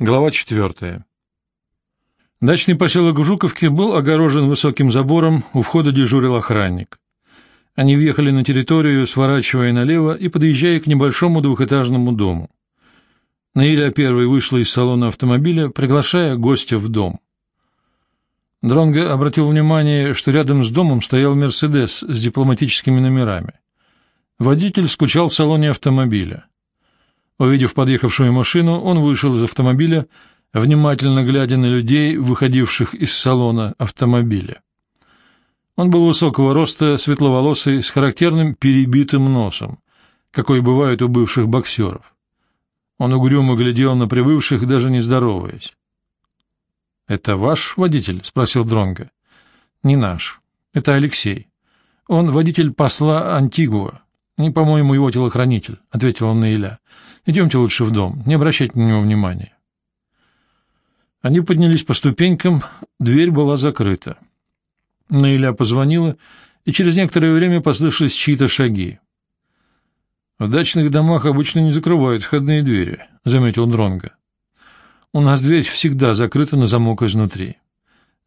Глава четвертая. Дачный поселок Жуковки был огорожен высоким забором, у входа дежурил охранник. Они въехали на территорию, сворачивая налево и подъезжая к небольшому двухэтажному дому. Наиля первой вышла из салона автомобиля, приглашая гостя в дом. Дронго обратил внимание, что рядом с домом стоял «Мерседес» с дипломатическими номерами. Водитель скучал в салоне автомобиля. Увидев подъехавшую машину, он вышел из автомобиля, внимательно глядя на людей, выходивших из салона автомобиля. Он был высокого роста, светловолосый, с характерным перебитым носом, какой бывает у бывших боксеров. Он угрюмо глядел на прибывших, даже не здороваясь. — Это ваш водитель? — спросил Дронга. Не наш. Это Алексей. Он водитель посла Антигуа. И, по-моему, его телохранитель, — ответил он Наиля. — Идемте лучше в дом, не обращайте на него внимания. Они поднялись по ступенькам, дверь была закрыта. Наиля позвонила, и через некоторое время послышались чьи-то шаги. — В дачных домах обычно не закрывают входные двери, — заметил Дронга. У нас дверь всегда закрыта на замок изнутри.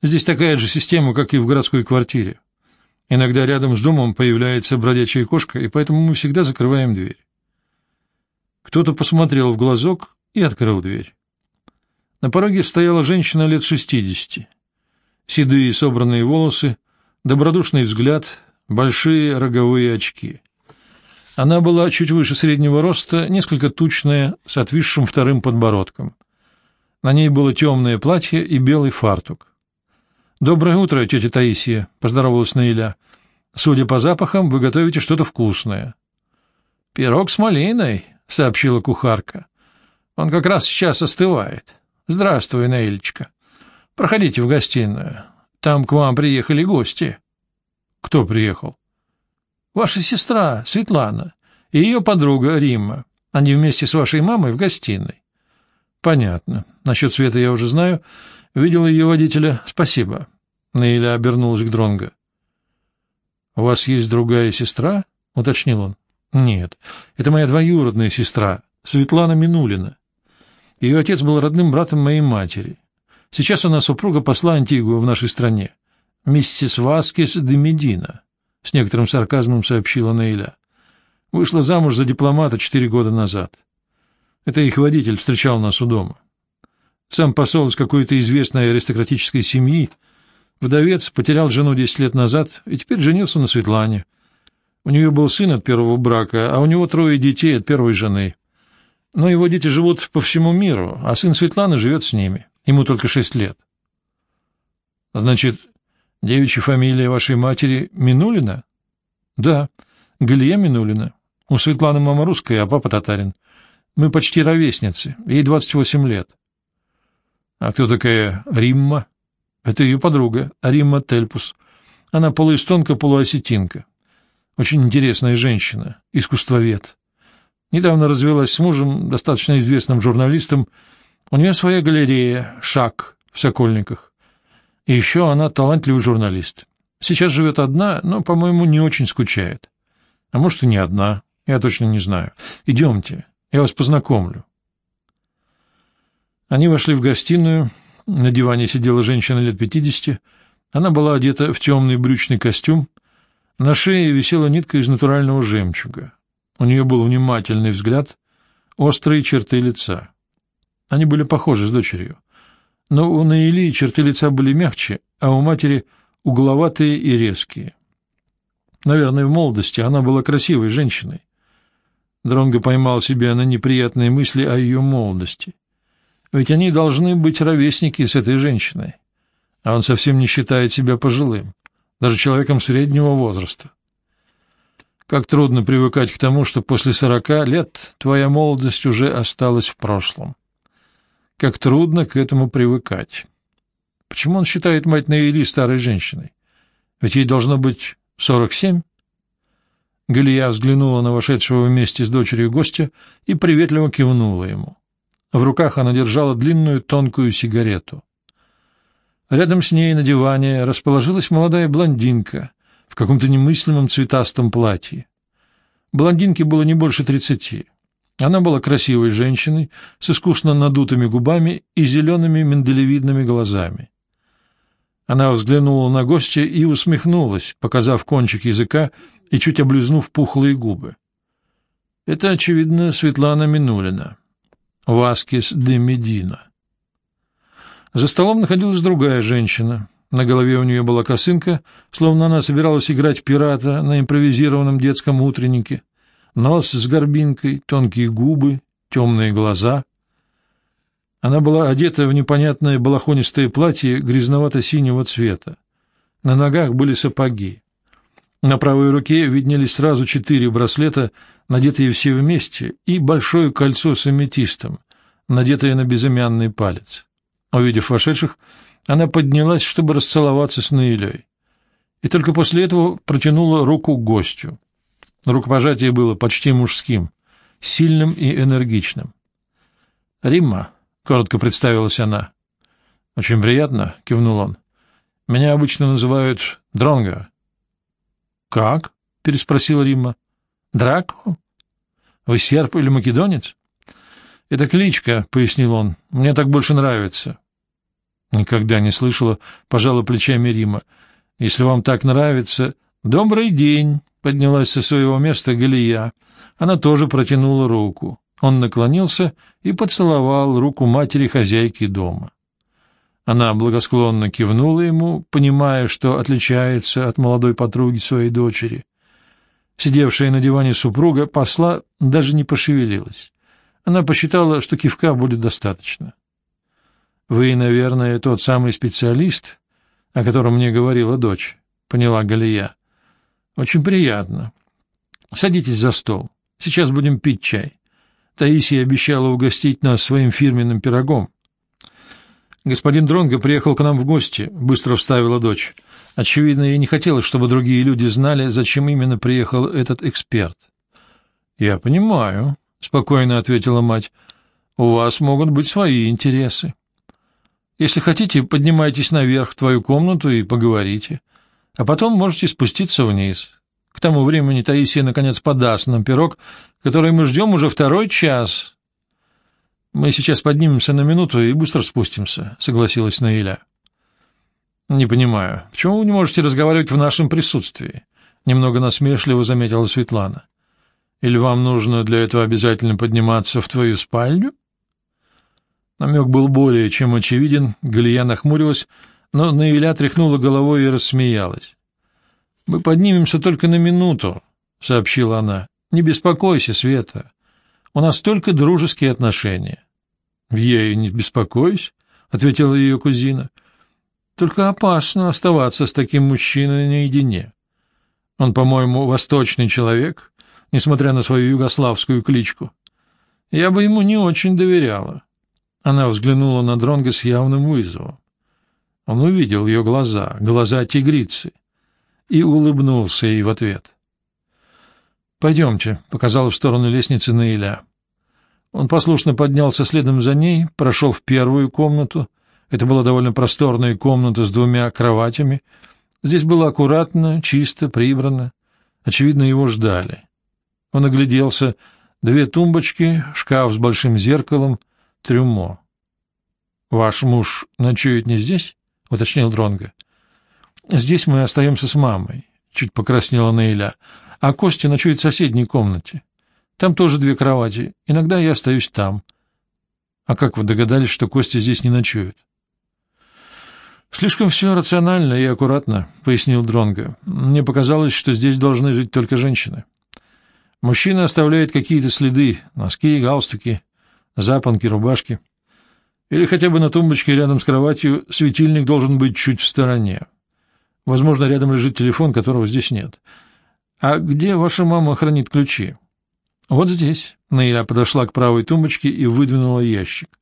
Здесь такая же система, как и в городской квартире. Иногда рядом с домом появляется бродячая кошка, и поэтому мы всегда закрываем дверь. Кто-то посмотрел в глазок и открыл дверь. На пороге стояла женщина лет шестидесяти. Седые собранные волосы, добродушный взгляд, большие роговые очки. Она была чуть выше среднего роста, несколько тучная, с отвисшим вторым подбородком. На ней было темное платье и белый фартук. «Доброе утро, тетя Таисия», — поздоровалась Наиля. «Судя по запахам, вы готовите что-то вкусное». «Пирог с малиной», — сообщила кухарка. «Он как раз сейчас остывает. Здравствуй, Наилечка. Проходите в гостиную. Там к вам приехали гости». «Кто приехал?» «Ваша сестра, Светлана, и ее подруга Римма. Они вместе с вашей мамой в гостиной». «Понятно. Насчет Света я уже знаю». Видел ее водителя. Спасибо. Наиля обернулась к Дронго. У вас есть другая сестра? уточнил он. Нет, это моя двоюродная сестра, Светлана Минулина. Ее отец был родным братом моей матери. Сейчас она супруга посла Антигуа в нашей стране, миссис Васкес де Медина, с некоторым сарказмом сообщила Наиля. Вышла замуж за дипломата четыре года назад. Это их водитель встречал нас у дома. Сам посол из какой-то известной аристократической семьи, вдовец, потерял жену десять лет назад и теперь женился на Светлане. У нее был сын от первого брака, а у него трое детей от первой жены. Но его дети живут по всему миру, а сын Светланы живет с ними. Ему только шесть лет. — Значит, девичья фамилия вашей матери Минулина? — Да, Галия Минулина. У Светланы мама русская, а папа татарин. Мы почти ровесницы, ей двадцать восемь лет. А кто такая Римма? Это ее подруга, Римма Тельпус. Она полуэстонка, полуосетинка. Очень интересная женщина, искусствовед. Недавно развелась с мужем, достаточно известным журналистом. У нее своя галерея «Шаг» в Сокольниках. И еще она талантливый журналист. Сейчас живет одна, но, по-моему, не очень скучает. А может, и не одна, я точно не знаю. Идемте, я вас познакомлю. Они вошли в гостиную. На диване сидела женщина лет пятидесяти. Она была одета в темный брючный костюм. На шее висела нитка из натурального жемчуга. У нее был внимательный взгляд, острые черты лица. Они были похожи с дочерью. Но у Наили черты лица были мягче, а у матери угловатые и резкие. Наверное, в молодости она была красивой женщиной. Дронго поймал себя на неприятные мысли о ее молодости — ведь они должны быть ровесники с этой женщиной. А он совсем не считает себя пожилым, даже человеком среднего возраста. Как трудно привыкать к тому, что после сорока лет твоя молодость уже осталась в прошлом. Как трудно к этому привыкать. Почему он считает мать Наили старой женщиной? Ведь ей должно быть сорок семь. Галия взглянула на вошедшего вместе с дочерью гостя и приветливо кивнула ему. В руках она держала длинную тонкую сигарету. Рядом с ней на диване расположилась молодая блондинка в каком-то немыслимом цветастом платье. Блондинке было не больше тридцати. Она была красивой женщиной с искусно надутыми губами и зелеными миндалевидными глазами. Она взглянула на гостя и усмехнулась, показав кончик языка и чуть облизнув пухлые губы. Это, очевидно, Светлана Минулина. Васкис де Медина. За столом находилась другая женщина. На голове у нее была косынка, словно она собиралась играть пирата на импровизированном детском утреннике. Нос с горбинкой, тонкие губы, темные глаза. Она была одета в непонятное балахонистое платье грязновато-синего цвета. На ногах были сапоги. На правой руке виднелись сразу четыре браслета, надетые все вместе, и большое кольцо с аметистом, надетое на безымянный палец. Увидев вошедших, она поднялась, чтобы расцеловаться с Наилей. И только после этого протянула руку гостю. Рукопожатие было почти мужским, сильным и энергичным. «Римма», — коротко представилась она. «Очень приятно», — кивнул он. «Меня обычно называют Дронго». «Как?» — переспросила Римма. «Драко? Вы серп или македонец?» «Это кличка», — пояснил он. «Мне так больше нравится». Никогда не слышала, пожала плечами Рима. «Если вам так нравится...» «Добрый день!» — поднялась со своего места Галия. Она тоже протянула руку. Он наклонился и поцеловал руку матери хозяйки дома. Она благосклонно кивнула ему, понимая, что отличается от молодой подруги своей дочери. Сидевшая на диване супруга посла даже не пошевелилась. Она посчитала, что кивка будет достаточно. — Вы, наверное, тот самый специалист, о котором мне говорила дочь, — поняла Галия. — Очень приятно. Садитесь за стол. Сейчас будем пить чай. Таисия обещала угостить нас своим фирменным пирогом. Господин Дронго приехал к нам в гости, — быстро вставила дочь. Очевидно, ей не хотелось, чтобы другие люди знали, зачем именно приехал этот эксперт. — Я понимаю, — спокойно ответила мать. — У вас могут быть свои интересы. Если хотите, поднимайтесь наверх в твою комнату и поговорите. А потом можете спуститься вниз. К тому времени Таисия наконец подаст нам пирог, который мы ждем уже второй час. — Мы сейчас поднимемся на минуту и быстро спустимся, — согласилась Наиля. — Не понимаю, почему вы не можете разговаривать в нашем присутствии? — немного насмешливо заметила Светлана. — или вам нужно для этого обязательно подниматься в твою спальню? Намек был более чем очевиден, Галия нахмурилась, но Наиля тряхнула головой и рассмеялась. — Мы поднимемся только на минуту, — сообщила она. — Не беспокойся, Света. У нас только дружеские отношения. — Я и не беспокоюсь, — ответила ее кузина. — Только опасно оставаться с таким мужчиной наедине. Он, по-моему, восточный человек, несмотря на свою югославскую кличку. Я бы ему не очень доверяла. Она взглянула на Дронга с явным вызовом. Он увидел ее глаза, глаза тигрицы, и улыбнулся ей в ответ. «Пойдемте», — показал в сторону лестницы Наиля. Он послушно поднялся следом за ней, прошел в первую комнату. Это была довольно просторная комната с двумя кроватями. Здесь было аккуратно, чисто, прибрано. Очевидно, его ждали. Он огляделся. Две тумбочки, шкаф с большим зеркалом, трюмо. — Ваш муж ночует не здесь? — уточнил Дронго. Здесь мы остаемся с мамой, — чуть покраснела Наиля, — а Костя ночует в соседней комнате. Там тоже две кровати. Иногда я остаюсь там. — А как вы догадались, что Костя здесь не ночует? — Слишком все рационально и аккуратно, — пояснил Дронго. Мне показалось, что здесь должны жить только женщины. — Мужчина оставляет какие-то следы, носки, галстуки, запонки, рубашки. Или хотя бы на тумбочке рядом с кроватью светильник должен быть чуть в стороне. Возможно, рядом лежит телефон, которого здесь нет. А где ваша мама хранит ключи? Вот здесь. Наиля подошла к правой тумбочке и выдвинула ящик.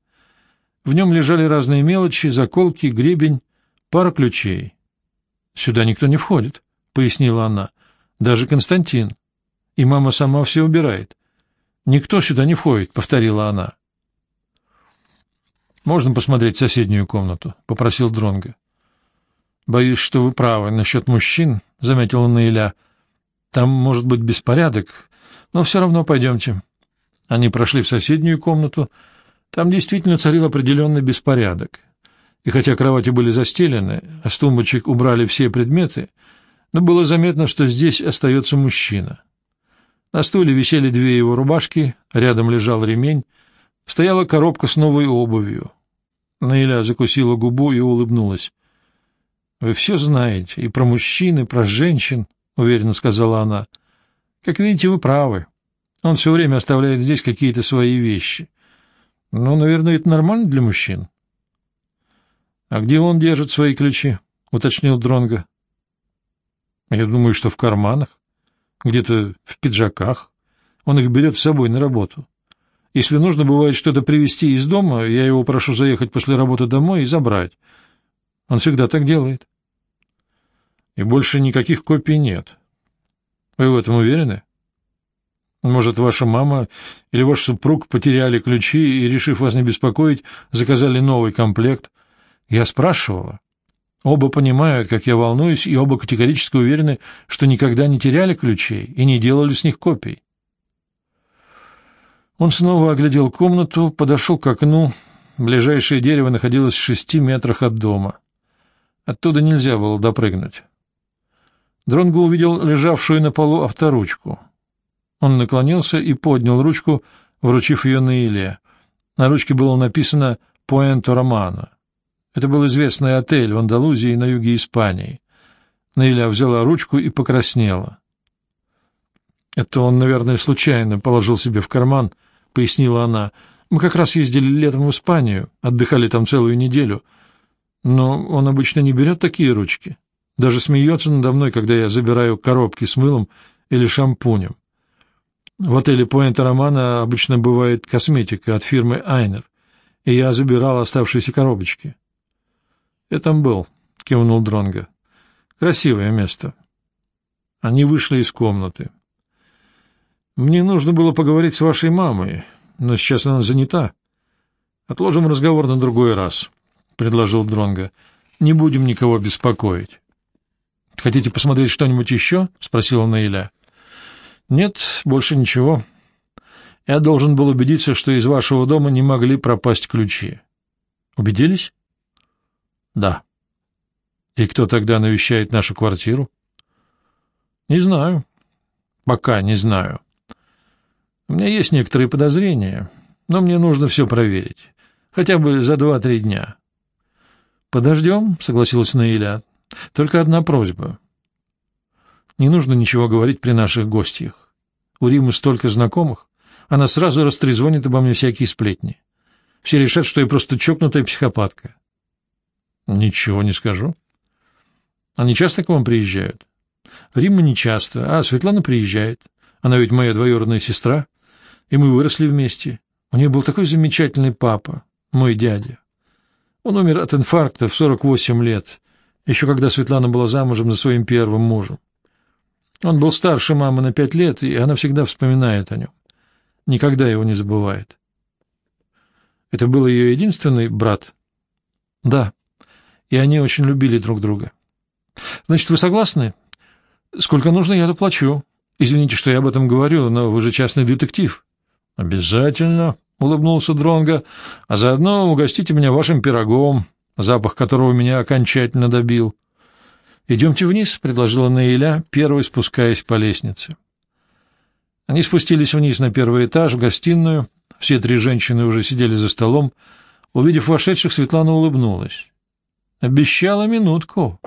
В нем лежали разные мелочи, заколки, гребень, пара ключей. — Сюда никто не входит, — пояснила она. — Даже Константин и мама сама все убирает. Никто сюда не входит, — повторила она. — Можно посмотреть соседнюю комнату? — попросил Дронга. Боюсь, что вы правы насчет мужчин, — заметила Наиля. — Там может быть беспорядок, но все равно пойдемте. Они прошли в соседнюю комнату. Там действительно царил определенный беспорядок. И хотя кровати были застелены, а с тумбочек убрали все предметы, но было заметно, что здесь остается мужчина. На стуле висели две его рубашки, рядом лежал ремень, стояла коробка с новой обувью. Наиля закусила губу и улыбнулась. — Вы все знаете, и про мужчин, и про женщин, — уверенно сказала она. — Как видите, вы правы. Он все время оставляет здесь какие-то свои вещи. Ну, наверное, это нормально для мужчин. — А где он держит свои ключи? — уточнил Дронга. Я думаю, что в карманах, где-то в пиджаках. Он их берет с собой на работу. Если нужно бывает что-то привезти из дома, я его прошу заехать после работы домой и забрать. Он всегда так делает. И больше никаких копий нет. Вы в этом уверены? Может, ваша мама или ваш супруг потеряли ключи и, решив вас не беспокоить, заказали новый комплект? Я спрашивала. Оба понимают, как я волнуюсь, и оба категорически уверены, что никогда не теряли ключей и не делали с них копий. Он снова оглядел комнату, подошел к окну. Ближайшее дерево находилось в шести метрах от дома. Оттуда нельзя было допрыгнуть. Дронго увидел лежавшую на полу авторучку. Он наклонился и поднял ручку, вручив ее на Иле. На ручке было написано «Пуэнто Романо». Это был известный отель в Андалузии на юге Испании. Наиля взяла ручку и покраснела. «Это он, наверное, случайно положил себе в карман», — пояснила она. «Мы как раз ездили летом в Испанию, отдыхали там целую неделю. Но он обычно не берет такие ручки. Даже смеется надо мной, когда я забираю коробки с мылом или шампунем. В отеле Пуэнто Романа обычно бывает косметика от фирмы Айнер, и я забирал оставшиеся коробочки. — Я там был, — кивнул Дронга. Красивое место. Они вышли из комнаты. — Мне нужно было поговорить с вашей мамой, но сейчас она занята. Отложим разговор на другой раз, — предложил Дронга. Не будем никого беспокоить. — Хотите посмотреть что-нибудь еще? — спросила Наиля. — Нет, больше ничего. Я должен был убедиться, что из вашего дома не могли пропасть ключи. — Убедились? Да. И кто тогда навещает нашу квартиру? Не знаю. Пока не знаю. У меня есть некоторые подозрения, но мне нужно все проверить. Хотя бы за два-три дня. Подождем, согласилась Наиля. Только одна просьба. Не нужно ничего говорить при наших гостях. У Римы столько знакомых, она сразу растрезвонит обо мне всякие сплетни. Все решат, что я просто чокнутая психопатка. — Ничего не скажу. — Они часто к вам приезжают? — Римма не часто, а Светлана приезжает. Она ведь моя двоюродная сестра, и мы выросли вместе. У нее был такой замечательный папа, мой дядя. Он умер от инфаркта в 48 лет, еще когда Светлана была замужем за своим первым мужем. Он был старше мамы на пять лет, и она всегда вспоминает о нем. Никогда его не забывает. Это был ее единственный брат? — Да и они очень любили друг друга. Значит, вы согласны? Сколько нужно, я заплачу. Извините, что я об этом говорю, но вы же частный детектив. Обязательно, улыбнулся Дронга, а заодно угостите меня вашим пирогом, запах которого меня окончательно добил. Идемте вниз, предложила Наиля, первой спускаясь по лестнице. Они спустились вниз на первый этаж, в гостиную. Все три женщины уже сидели за столом. Увидев вошедших, Светлана улыбнулась. Обещала минутку,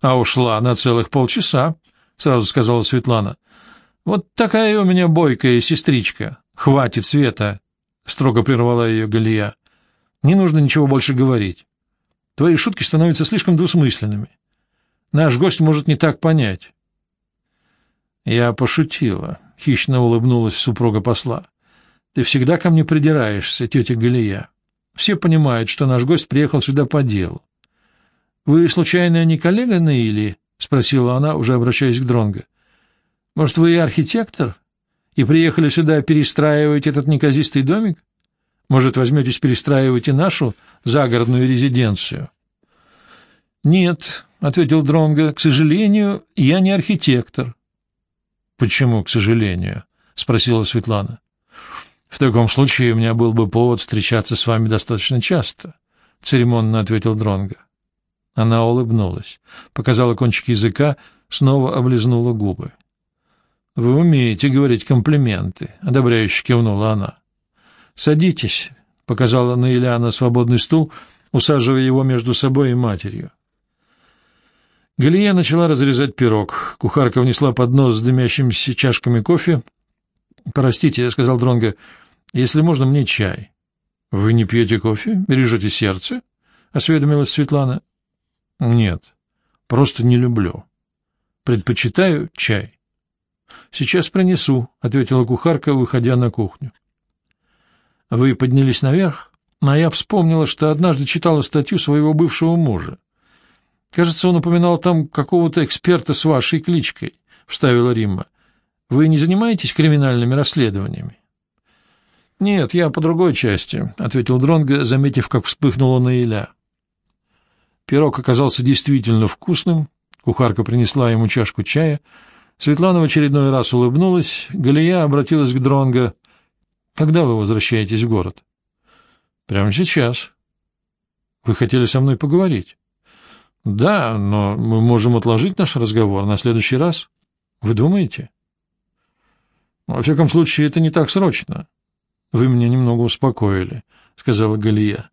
а ушла на целых полчаса, — сразу сказала Светлана. — Вот такая у меня бойкая сестричка. Хватит, Света, — строго прервала ее Галия. — Не нужно ничего больше говорить. Твои шутки становятся слишком двусмысленными. Наш гость может не так понять. Я пошутила, — хищно улыбнулась супруга посла. — Ты всегда ко мне придираешься, тетя Галия. Все понимают, что наш гость приехал сюда по делу. — Вы, случайно, не коллега Наили? — спросила она, уже обращаясь к Дронго. — Может, вы и архитектор? И приехали сюда перестраивать этот неказистый домик? Может, возьметесь перестраивать и нашу загородную резиденцию? — Нет, — ответил Дронго, — к сожалению, я не архитектор. — Почему, к сожалению? — спросила Светлана. В таком случае у меня был бы повод встречаться с вами достаточно часто, — церемонно ответил Дронго. Она улыбнулась, показала кончик языка, снова облизнула губы. — Вы умеете говорить комплименты, — одобряюще кивнула она. — Садитесь, — показала Наиля на свободный стул, усаживая его между собой и матерью. Галия начала разрезать пирог. Кухарка внесла поднос с дымящимися чашками кофе. — Простите, — сказал Дронго, — если можно, мне чай. — Вы не пьете кофе? Бережете сердце? — осведомилась Светлана. — Нет, просто не люблю. Предпочитаю чай. — Сейчас принесу, — ответила кухарка, выходя на кухню. — Вы поднялись наверх, а я вспомнила, что однажды читала статью своего бывшего мужа. Кажется, он упоминал там какого-то эксперта с вашей кличкой, — вставила Римма. — Вы не занимаетесь криминальными расследованиями? — Нет, я по другой части, — ответил Дронго, заметив, как вспыхнула Наиля. Пирог оказался действительно вкусным, кухарка принесла ему чашку чая. Светлана в очередной раз улыбнулась, Галия обратилась к Дронго. — Когда вы возвращаетесь в город? — Прямо сейчас. — Вы хотели со мной поговорить? — Да, но мы можем отложить наш разговор на следующий раз. Вы думаете? — Во всяком случае, это не так срочно. Вы меня немного успокоили, — сказала Галия.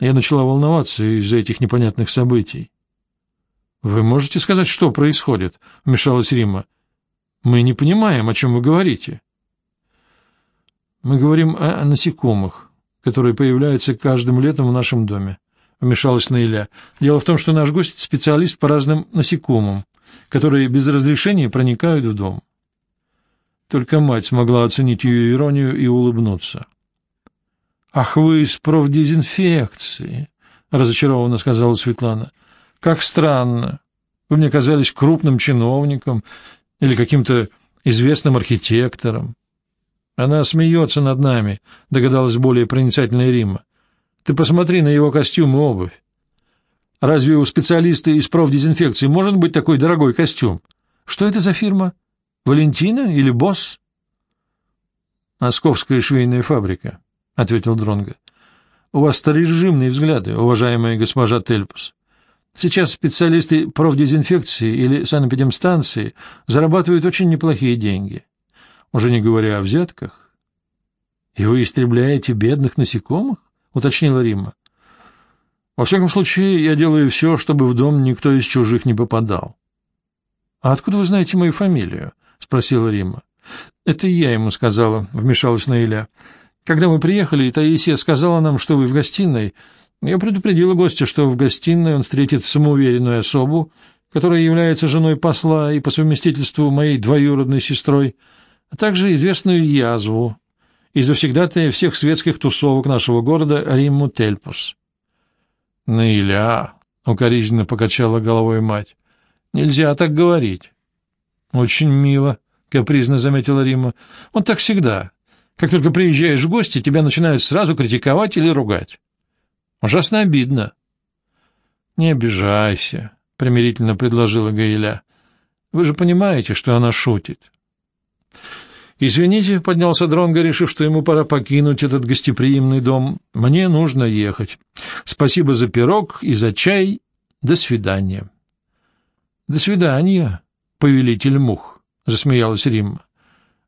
Я начала волноваться из-за этих непонятных событий. — Вы можете сказать, что происходит? — вмешалась Рима. — Мы не понимаем, о чем вы говорите. — Мы говорим о насекомых, которые появляются каждым летом в нашем доме. — вмешалась Наиля. — Дело в том, что наш гость — специалист по разным насекомым, которые без разрешения проникают в дом. Только мать смогла оценить ее иронию и улыбнуться. — Ах, вы из профдезинфекции! — разочарованно сказала Светлана. — Как странно! Вы мне казались крупным чиновником или каким-то известным архитектором. Она смеется над нами, догадалась более проницательная Рима. Ты посмотри на его костюм и обувь. Разве у специалиста из профдезинфекции может быть такой дорогой костюм? Что это за фирма? Валентина или Босс? Московская швейная фабрика, — ответил Дронго. У вас старорежимные взгляды, уважаемая госпожа Тельпус. Сейчас специалисты профдезинфекции или санэпидемстанции зарабатывают очень неплохие деньги. Уже не говоря о взятках. И вы истребляете бедных насекомых? — уточнила Римма. — Во всяком случае, я делаю все, чтобы в дом никто из чужих не попадал. — А откуда вы знаете мою фамилию? — спросила Римма. — Это я ему сказала, — вмешалась Наиля. — Когда мы приехали, Таисия сказала нам, что вы в гостиной. Я предупредила гостя, что в гостиной он встретит самоуверенную особу, которая является женой посла и по совместительству моей двоюродной сестрой, а также известную язву, и завсегдатая всех светских тусовок нашего города Римму Тельпус. — Наиля, — укоризненно покачала головой мать, — нельзя так говорить. — Очень мило, — капризно заметила Римма. — Он так всегда. Как только приезжаешь в гости, тебя начинают сразу критиковать или ругать. Ужасно обидно. — Не обижайся, — примирительно предложила Гаиля. — Вы же понимаете, что она шутит. «Извините», — поднялся Дронго, решив, что ему пора покинуть этот гостеприимный дом. «Мне нужно ехать. Спасибо за пирог и за чай. До свидания». «До свидания, повелитель мух», — засмеялась Римма.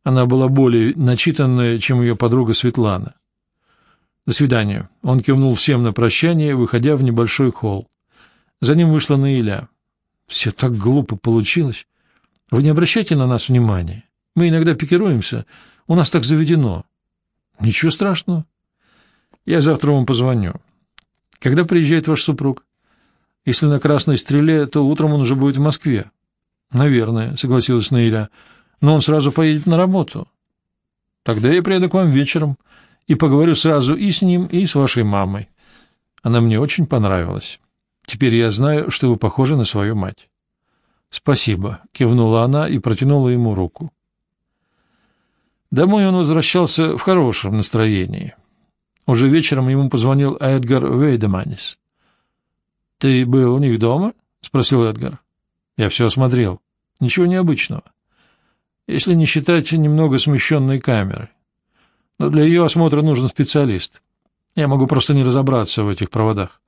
Она была более начитанная, чем ее подруга Светлана. «До свидания». Он кивнул всем на прощание, выходя в небольшой холл. За ним вышла Наиля. «Все так глупо получилось. Вы не обращайте на нас внимания». Мы иногда пикируемся. У нас так заведено. Ничего страшного. Я завтра вам позвоню. Когда приезжает ваш супруг? Если на Красной Стреле, то утром он уже будет в Москве. Наверное, согласилась Наиля. Но он сразу поедет на работу. Тогда я приеду к вам вечером и поговорю сразу и с ним, и с вашей мамой. Она мне очень понравилась. Теперь я знаю, что вы похожи на свою мать. — Спасибо, — кивнула она и протянула ему руку. Домой он возвращался в хорошем настроении. Уже вечером ему позвонил Эдгар Вейдеманис. — Ты был у них дома? — спросил Эдгар. — Я все осмотрел. Ничего необычного. Если не считать немного смещенной камеры. Но для ее осмотра нужен специалист. Я могу просто не разобраться в этих проводах.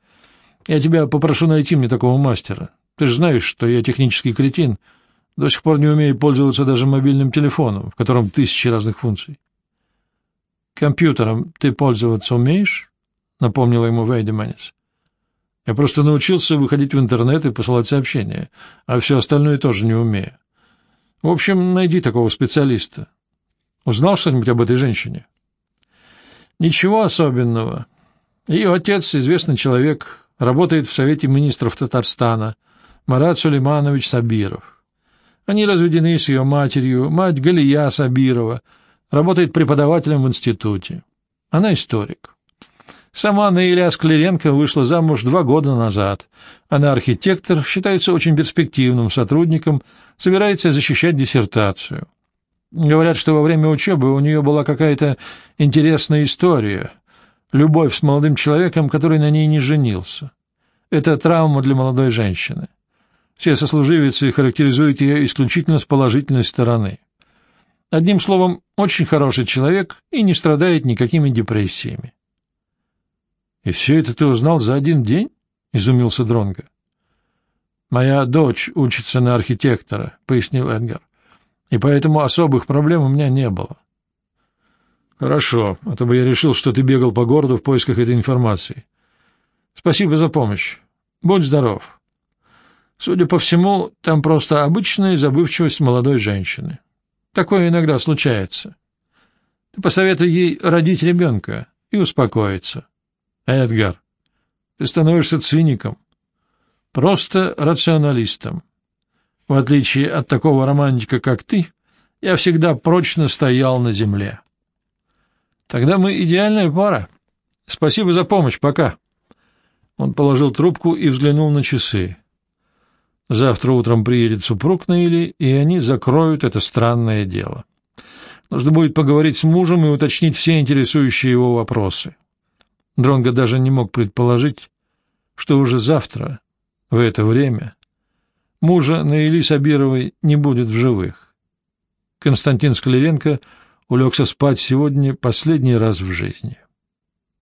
Я тебя попрошу найти мне такого мастера. Ты же знаешь, что я технический кретин, до сих пор не умею пользоваться даже мобильным телефоном, в котором тысячи разных функций. «Компьютером ты пользоваться умеешь?» — напомнила ему Вейдеманец. «Я просто научился выходить в интернет и посылать сообщения, а все остальное тоже не умею. В общем, найди такого специалиста. Узнал что-нибудь об этой женщине?» «Ничего особенного. Ее отец — известный человек, работает в Совете министров Татарстана, Марат Сулейманович Сабиров. Они разведены с ее матерью, мать Галия Сабирова — Работает преподавателем в институте. Она историк. Сама Наиля Скляренко вышла замуж два года назад. Она архитектор, считается очень перспективным сотрудником, собирается защищать диссертацию. Говорят, что во время учебы у нее была какая-то интересная история. Любовь с молодым человеком, который на ней не женился. Это травма для молодой женщины. Все сослуживицы характеризуют ее исключительно с положительной стороны. Одним словом, очень хороший человек и не страдает никакими депрессиями. — И все это ты узнал за один день? — изумился Дронго. Моя дочь учится на архитектора, — пояснил Эдгар, — и поэтому особых проблем у меня не было. — Хорошо, а то бы я решил, что ты бегал по городу в поисках этой информации. Спасибо за помощь. Будь здоров. Судя по всему, там просто обычная забывчивость молодой женщины. — Такое иногда случается. Ты посоветуй ей родить ребенка и успокоиться. Эдгар, ты становишься циником, просто рационалистом. В отличие от такого романтика, как ты, я всегда прочно стоял на земле. Тогда мы идеальная пара. Спасибо за помощь, пока. Он положил трубку и взглянул на часы. Завтра утром приедет супруг Наили, и они закроют это странное дело. Нужно будет поговорить с мужем и уточнить все интересующие его вопросы. Дронго даже не мог предположить, что уже завтра, в это время, мужа Наили Сабировой не будет в живых. Константин Скляренко улегся спать сегодня последний раз в жизни.